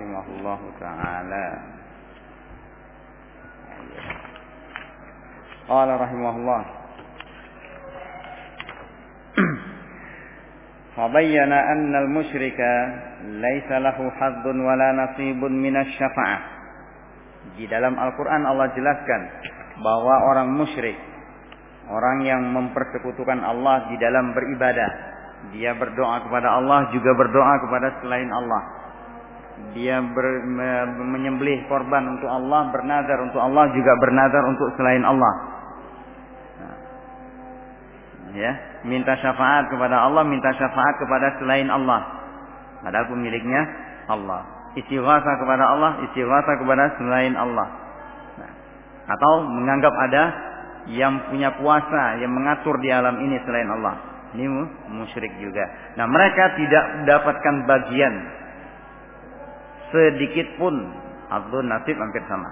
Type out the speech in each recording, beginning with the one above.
rahimahullahu taala. Qala rahimahullah فبين أن المشرك ليس له حظ ولا نصيب من الشفاعة Di dalam Al-Quran Allah jelaskan bahwa orang musyrik, orang yang mempersekutukan Allah di dalam beribadah, dia berdoa kepada Allah juga berdoa kepada selain Allah. Dia ber, me, menyembelih korban untuk Allah, bernazar untuk Allah juga bernazar untuk selain Allah. Nah. Ya, minta syafaat kepada Allah, minta syafaat kepada selain Allah. Padahal pemiliknya Allah. Istighatsah kepada Allah, istighatsah kepada selain Allah. Nah. Atau menganggap ada yang punya kuasa yang mengatur di alam ini selain Allah. Ini musyrik juga. Nah, mereka tidak mendapatkan bagian sedikit pun atau nasib hampir sama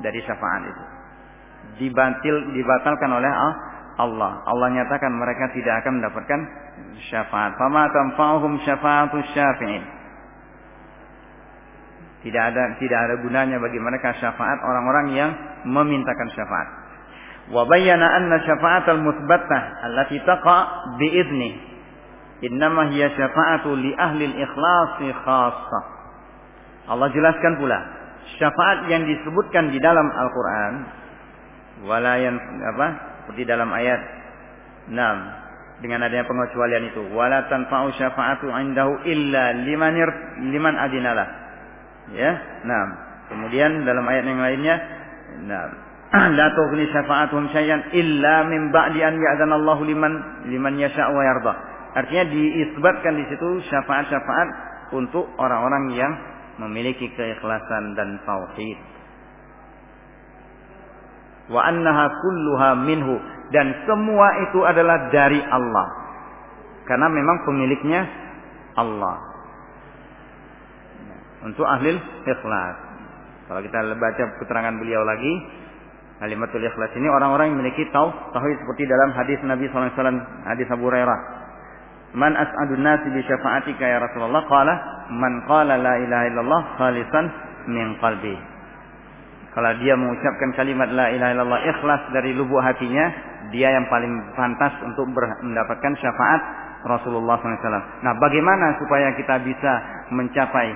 dari syafaat itu. Dibatil dibatalkan oleh Allah. Allah nyatakan mereka tidak akan mendapatkan syafaat. Fama tanfa'uhum syafa'atu syafi'in. Tidak ada tidak ada gunanya bagi mereka syafaat orang-orang yang memintakan syafaat. Wa bayyana anna syafa'at al-muthbattah allati taqa idni. Innama hiya syafa'atu li ahli al-ikhlasi khassah. Allah jelaskan pula syafaat yang disebutkan di dalam Al-Qur'an walayan apa seperti dalam ayat 6 dengan adanya pengecualian itu wala tanfa'u syafa'atu indahu illa liman liman adinalah ya nah kemudian dalam ayat yang lainnya nah la tughni syafa'atuhum syai'an illa min ba'di an ya'zana Allah liman liman yasha' wa yarda. Artinya diisbatkan di situ syafaat-syafaat untuk orang-orang yang memiliki keikhlasan dan tauhid. Wa annaha kulluha minhu dan semua itu adalah dari Allah. Karena memang pemiliknya Allah. Untuk ahli ikhlas. Kalau kita baca keterangan beliau lagi, Kalimatul ikhlas ini orang-orang yang memiliki tau tauhid seperti dalam hadis Nabi SAW hadis Abu Hurairah. Man as'adun nasi bi syafa'atika ya Rasulullah qala man qala la ilaha illallah khalisan min qalbi. Kalau dia mengucapkan kalimat la ilaha illallah ikhlas dari lubuk hatinya, dia yang paling pantas untuk mendapatkan syafaat Rasulullah SAW. Nah, bagaimana supaya kita bisa mencapai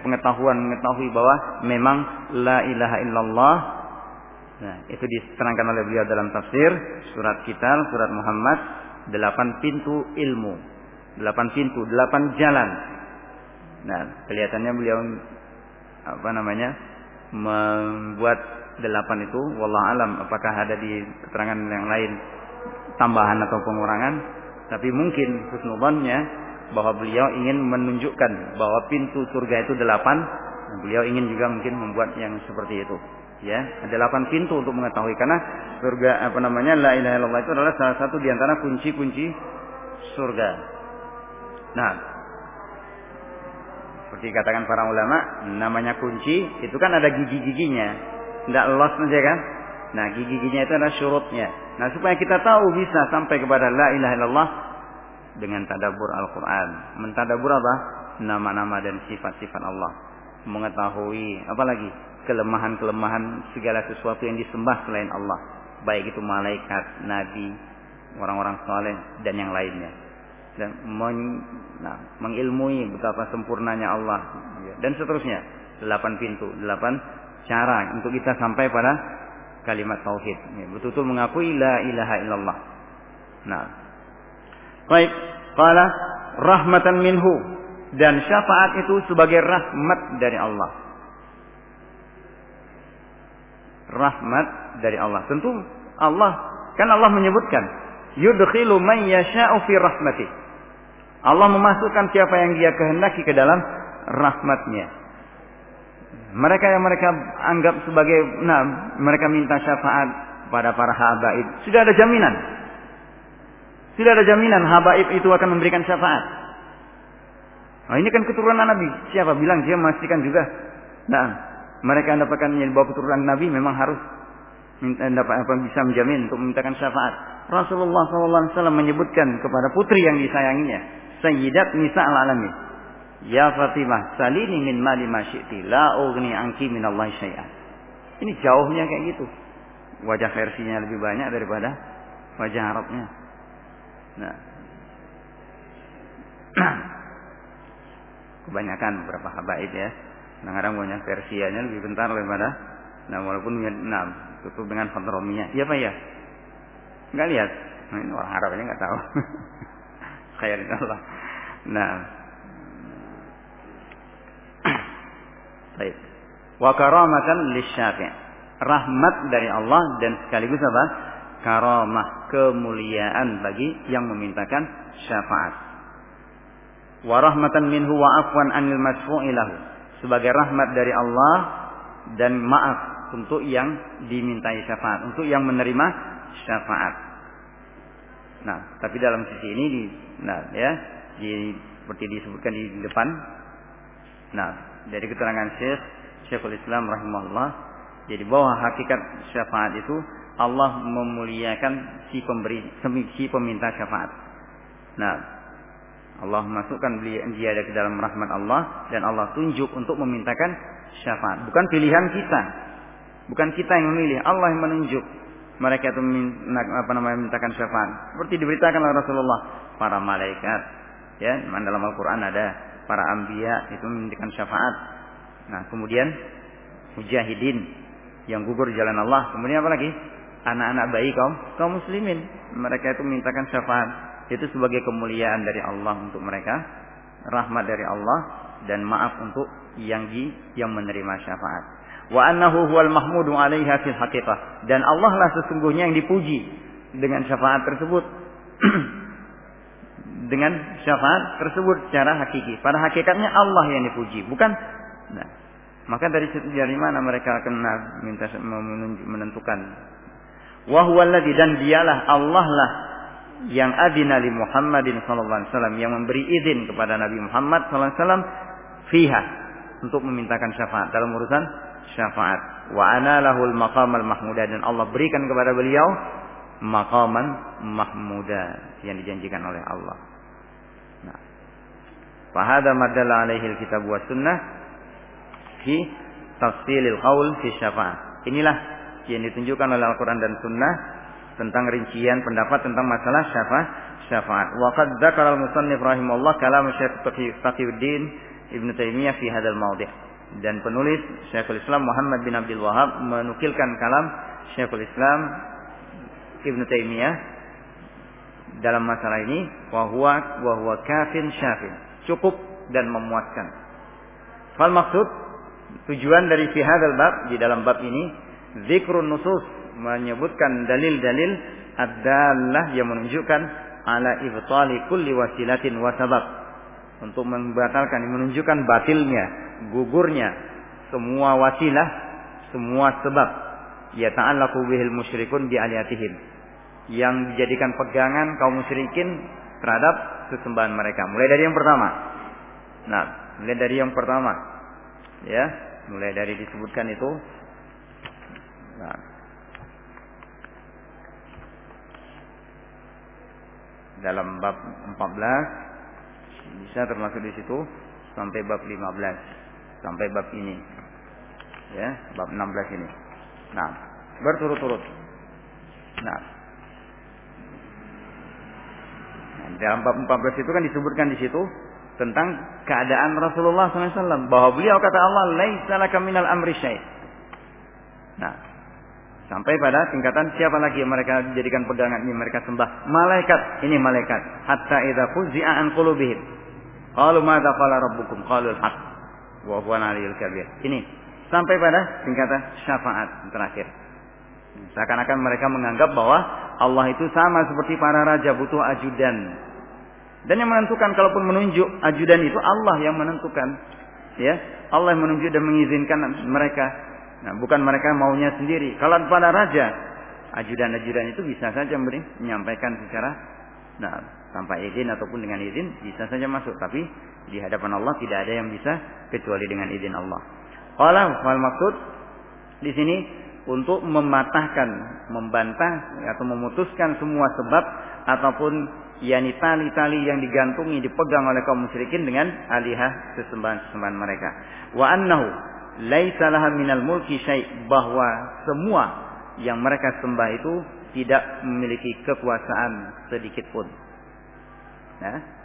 pengetahuan mengetahui bahwa memang la ilaha illallah Nah, itu diterangkan oleh beliau dalam tafsir surat kita, surat Muhammad, delapan pintu ilmu, delapan pintu, delapan jalan. Nah, kelihatannya beliau apa namanya membuat delapan itu, wallah alam, apakah ada di keterangan yang lain tambahan atau pengurangan? Tapi mungkin husnubannya bahwa beliau ingin menunjukkan bahwa pintu surga itu delapan. Nah, beliau ingin juga mungkin membuat yang seperti itu ya ada delapan pintu untuk mengetahui karena surga apa namanya la ilaha illallah itu adalah salah satu di antara kunci-kunci surga. Nah, seperti katakan para ulama, namanya kunci itu kan ada gigi-giginya, tidak los saja kan? Nah, gigi-giginya itu adalah syurutnya. Nah, supaya kita tahu bisa sampai kepada la ilaha illallah dengan tadabur Al-Quran. Mentadabur apa? Nama-nama dan sifat-sifat Allah. Mengetahui, apalagi kelemahan-kelemahan segala sesuatu yang disembah selain Allah, baik itu malaikat, nabi, orang-orang saleh dan yang lainnya. Dan men, nah, mengilmui betapa sempurnanya Allah ya, dan seterusnya. Delapan pintu, delapan cara untuk kita sampai pada kalimat tauhid. Ya, betul-betul mengakui la ilaha illallah. Nah. Baik, qala rahmatan minhu dan syafaat itu sebagai rahmat dari Allah rahmat dari Allah. Tentu Allah kan Allah menyebutkan yudkhilu man yasha'u fi rahmati. Allah memasukkan siapa yang dia kehendaki ke dalam rahmatnya. Mereka yang mereka anggap sebagai nah, mereka minta syafaat pada para habaib. Sudah ada jaminan. Sudah ada jaminan habaib itu akan memberikan syafaat. Nah, ini kan keturunan Nabi. Siapa bilang dia memastikan juga? Nah, mereka yang dapatkan bawa keturunan Nabi memang harus minta dapat apa bisa menjamin untuk memintakan syafaat. Rasulullah SAW menyebutkan kepada putri yang disayanginya, Sayyidat Nisa al-Alamin. Ya Fatimah, salini min mali ma syi'ti, la ughni anki min Allah syai'an. Ini jauhnya kayak gitu. Wajah versinya lebih banyak daripada wajah Arabnya. Nah. Kebanyakan beberapa habaib ya. Kadang-kadang punya versinya lebih bentar daripada nah walaupun nah, tutup dengan fadrominya. Iya Pak ya? Enggak lihat. Nah, ini orang Arabnya enggak tahu. Khairin Allah. Nah, Baik. Wa karamatan lisyafi'. Rahmat dari Allah dan sekaligus apa? Karamah, kemuliaan bagi yang memintakan syafaat. Wa rahmatan minhu wa afwan anil masfu'i lahu. Sebagai rahmat dari Allah dan maaf untuk yang dimintai syafaat, untuk yang menerima syafaat. Nah, tapi dalam sisi ini di nah ya, di, seperti disebutkan di depan. Nah, dari keterangan Syekh Syekhul Islam rahimahullah jadi bahwa hakikat syafaat itu Allah memuliakan si pemberi si peminta syafaat. Nah, Allah masukkan dia ke dalam rahmat Allah dan Allah tunjuk untuk memintakan syafaat. Bukan pilihan kita. Bukan kita yang memilih, Allah yang menunjuk. Mereka itu apa namanya memintakan syafaat. Seperti diberitakan oleh Rasulullah, para malaikat ya, dalam Al-Qur'an ada para ambia itu memberikan syafaat. Nah, kemudian mujahidin yang gugur jalan Allah. Kemudian apa lagi? Anak-anak bayi kaum kaum muslimin. Mereka itu memintakan syafaat. Itu sebagai kemuliaan dari Allah untuk mereka, rahmat dari Allah dan maaf untuk yang di yang menerima syafaat. Wa annahu huwal mahmudu 'alaiha fil haqiqah. Dan Allah lah sesungguhnya yang dipuji dengan syafaat tersebut. dengan syafaat tersebut secara hakiki. Pada hakikatnya Allah yang dipuji, bukan. Nah, maka dari situ dari mana mereka akan minta menentukan. Wahwaladzi dan dialah Allah lah yang adina li Muhammadin sallallahu alaihi wasallam yang memberi izin kepada Nabi Muhammad sallallahu alaihi wasallam fiha untuk memintakan syafaat dalam urusan syafaat. Wa ana lahul maqamal mahmuda dan Allah berikan kepada beliau maqaman mahmuda yang dijanjikan oleh Allah. Fahada madalla alaihi kitab wa sunnah fi tafsilil qaul fi syafa'ah. Inilah yang ditunjukkan oleh Al-Quran dan Sunnah tentang rincian pendapat tentang masalah syafaat. Syafaat. Wa qad dzakara al-musannif rahimahullah kalam Syekh Taqiyuddin Ibnu Taimiyah fi hadzal mawdi'. Dan penulis Syekhul Islam Muhammad bin Abdul Wahab menukilkan kalam Syekhul Islam Ibnu Taimiyah dalam masalah ini wa huwa wa huwa kafin syafin. Cukup dan memuaskan. Fal maksud tujuan dari fi hadzal bab di dalam bab ini zikrun nusus menyebutkan dalil-dalil adalah yang menunjukkan ala ibtali kulli wasilatin wa sabab. Untuk membatalkan menunjukkan batilnya gugurnya semua wasilah semua sebab ya ta'allaqu bihil musyrikun bi aliyatihim yang dijadikan pegangan kaum musyrikin terhadap sesembahan mereka. Mulai dari yang pertama. Nah, mulai dari yang pertama. Ya, mulai dari disebutkan itu. Nah. Dalam bab 14 bisa termasuk di situ sampai bab 15 sampai bab ini. Ya, bab 16 ini. Nah, berturut-turut. Nah, dalam bab 14 itu kan disebutkan di situ tentang keadaan Rasulullah SAW bahwa beliau kata Allah laisa minal amri syai. Nah, sampai pada tingkatan siapa lagi yang mereka jadikan pegangan ini mereka sembah malaikat ini malaikat hatta idza fuzi'a an qulubihim qalu madza qala rabbukum ini sampai pada tingkatan syafaat terakhir seakan-akan mereka menganggap bahwa Allah itu sama seperti para raja butuh ajudan. Dan yang menentukan kalaupun menunjuk ajudan itu Allah yang menentukan. Ya, Allah yang menunjuk dan mengizinkan mereka. Nah, bukan mereka maunya sendiri. Kalau pada raja, ajudan-ajudan itu bisa saja menyampaikan secara nah, tanpa izin ataupun dengan izin bisa saja masuk, tapi di hadapan Allah tidak ada yang bisa kecuali dengan izin Allah. Qala wal maksud di sini untuk mematahkan, membantah atau memutuskan semua sebab ataupun yakni tali-tali yang digantungi dipegang oleh kaum musyrikin dengan alihah sesembahan-sesembahan mereka. Wa annahu laisa laha minal mulki syai' bahwa semua yang mereka sembah itu tidak memiliki kekuasaan sedikit pun. Nah,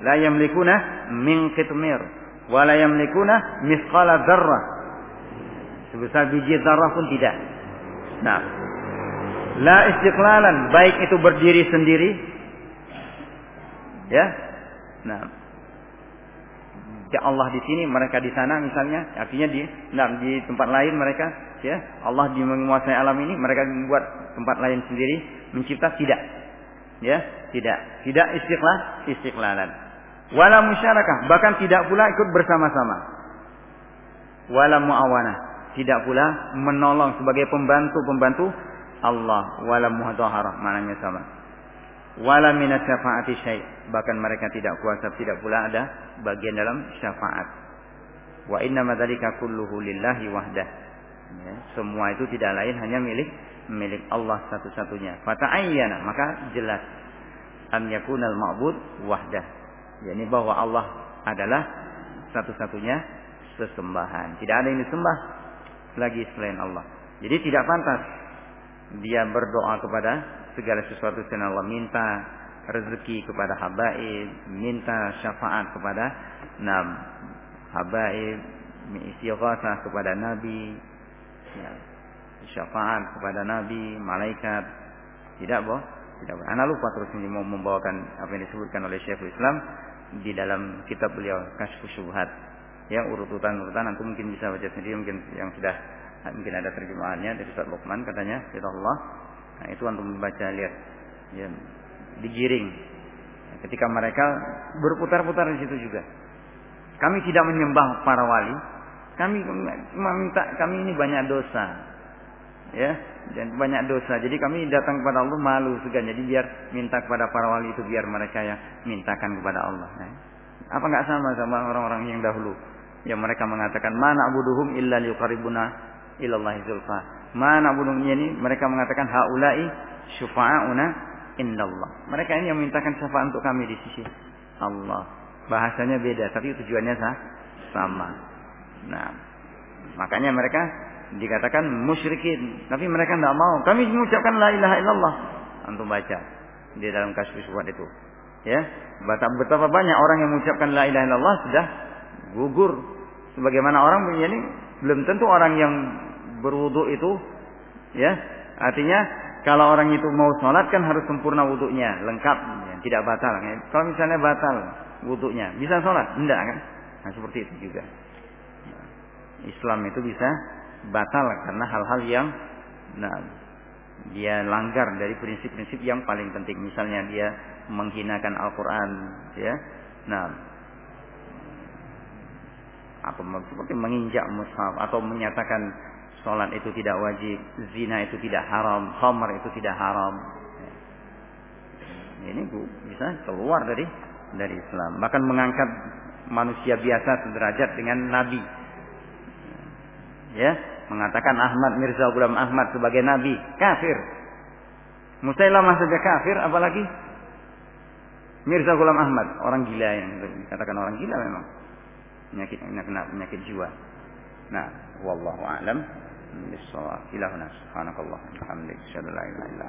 la yamlikuna min qitmir. Wa la yamlikuna mithqala dzarrah. Sebesar biji zarrah pun tidak. Nah, la istiqlalan baik itu berdiri sendiri. Ya. Nah. Ya Allah di sini mereka di sana misalnya. Artinya di nah, di tempat lain mereka ya. Allah di menguasai alam ini mereka membuat tempat lain sendiri mencipta tidak. Ya tidak. Tidak istiqlal istiqlalan wala musyarakah bahkan tidak pula ikut bersama-sama wala muawana tidak pula menolong sebagai pembantu-pembantu Allah wala muhadahara maknanya sama. Wala minas syafaati syai. Bahkan mereka tidak kuasa tidak pula ada bagian dalam syafaat. Wa inna madzalika kulluhu lillahi wahdah. Ya, semua itu tidak lain hanya milik milik Allah satu-satunya. Fata'ayyana maka jelas an yakunal ma'bud wahdah. Yakni bahwa Allah adalah satu-satunya sesembahan. Tidak ada yang disembah lagi selain Allah. Jadi tidak pantas dia berdoa kepada segala sesuatu selain Allah minta rezeki kepada habaib minta syafaat kepada nam habaib istighatsah kepada nabi ya, syafaat kepada nabi malaikat tidak boh tidak boh. Anda lupa terus ini mau membawakan apa yang disebutkan oleh Syekhul Islam di dalam kitab beliau Kasyfus Syubhat. Ya urutan-urutan nanti mungkin bisa baca sendiri mungkin yang sudah mungkin ada terjemahannya dari Ustaz Luqman katanya kita Allah nah itu untuk membaca lihat ya digiring. Ketika mereka berputar-putar di situ juga. Kami tidak menyembah para wali. Kami cuma minta kami ini banyak dosa ya dan banyak dosa jadi kami datang kepada Allah malu segan jadi biar minta kepada para wali itu biar mereka yang mintakan kepada Allah nah, apa nggak sama sama orang-orang yang dahulu yang mereka mengatakan mana abuduhum illa liqaribuna ilallahi zulfa. Mana bunungnya ini mereka mengatakan haulai syufa'auna indallah. Mereka ini yang memintakan syafaat untuk kami di sisi Allah. Bahasanya beda tapi tujuannya sama. Nah, makanya mereka dikatakan musyrikin, tapi mereka tidak mau. Kami mengucapkan la ilaha illallah. Antum baca di dalam kasus buat itu. Ya, betapa banyak orang yang mengucapkan la ilaha illallah sudah gugur. Sebagaimana orang ini belum tentu orang yang berwudu itu ya artinya kalau orang itu mau sholat kan harus sempurna wudhunya lengkap ya, tidak batal ya. kalau misalnya batal wudhunya bisa sholat enggak kan nah seperti itu juga Islam itu bisa batal karena hal-hal yang nah dia langgar dari prinsip-prinsip yang paling penting misalnya dia menghinakan Al-Qur'an ya nah atau seperti menginjak mushaf atau menyatakan Sholat itu tidak wajib, zina itu tidak haram, khamar itu tidak haram. Ini bu bisa keluar dari dari Islam. Bahkan mengangkat manusia biasa sederajat dengan Nabi ya mengatakan Ahmad Mirza Ghulam Ahmad sebagai nabi kafir. Musailamah saja kafir apalagi? Mirza Ghulam Ahmad orang gila yang dikatakan orang gila memang. Penyakit penyakit, penyakit jiwa. Nah wallahu alam. Bisawab. Ilahuna subhanakallah alhamdulillah